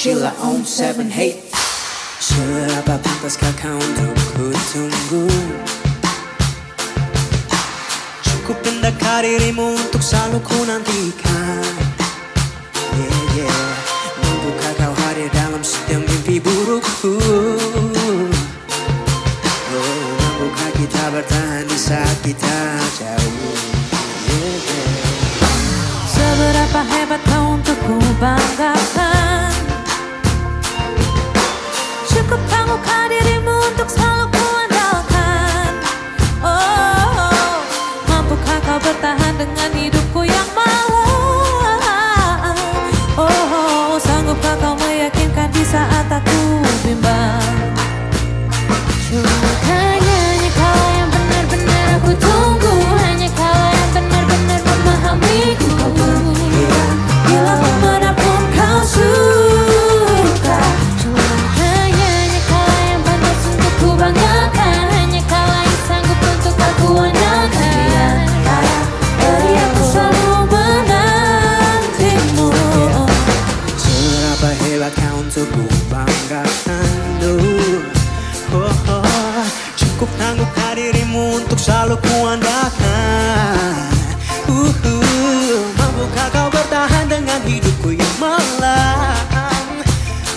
Sheila on seven, hey. Sheila, Papa, Pascal, Count, Kutum. Dirimu untuk selalu ku nantikan. Yeah, yeah. Mampukah kau hadir dalam setiap mimpi burukku? Oh, mampukah kita bertahan di saat kita jauh? Yeah, yeah. Seberapa hebat kau untuk ku banggakan uh, oh, oh. Cukup tanggungkah dirimu untuk selalu ku andalkan uh, uh. Mampukah kau bertahan dengan hidupku yang malam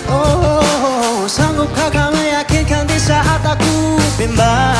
oh, oh, oh. Sanggupkah kau meyakinkan di saat aku bimbang